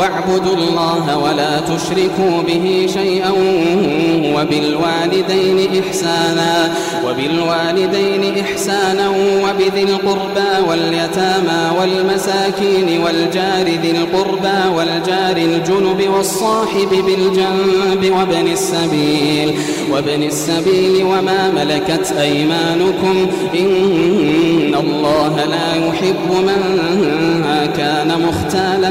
واعبدوا الله ولا تشركوا به شيئا وبالوالدين إحسانا وبالوالدين إحسانا وبذي القربى واليتامى والمساكين والجار ذي القربى والجار الجنب والصاحب بالجنب وابن السبيل وابن السبيل وما ملكت أيمانكم إن الله لا يحب من كان مختالا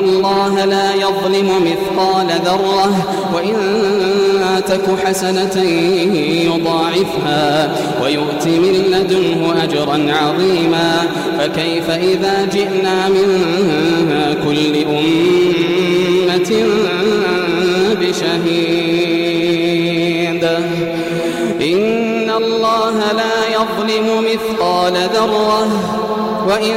الله لا يظلم مثقال ذرة وإن تك حسنة يضاعفها ويؤت من لدنه أجرا عظيما فكيف إذا جئنا من كل أمة بشهيد؟ إن الله لا يظلم مثقال ذرة وإن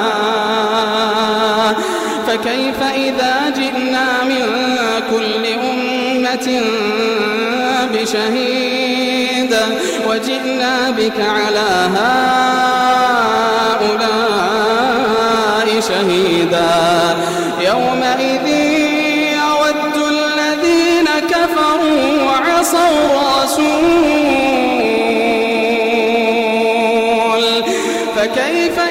فكيف إذا جئنا من كل أمة بشهيد وجئنا بك على هؤلاء شهيدا يومئذ يود الذين كفروا وعصوا الرسول فكيف